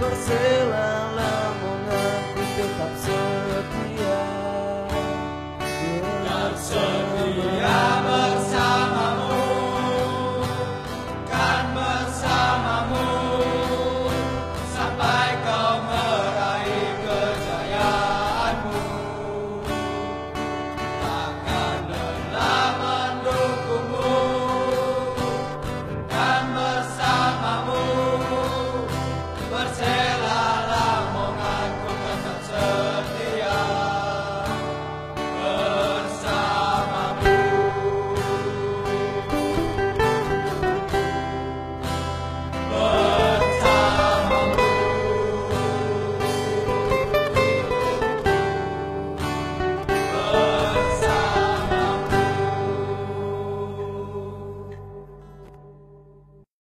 porcelana.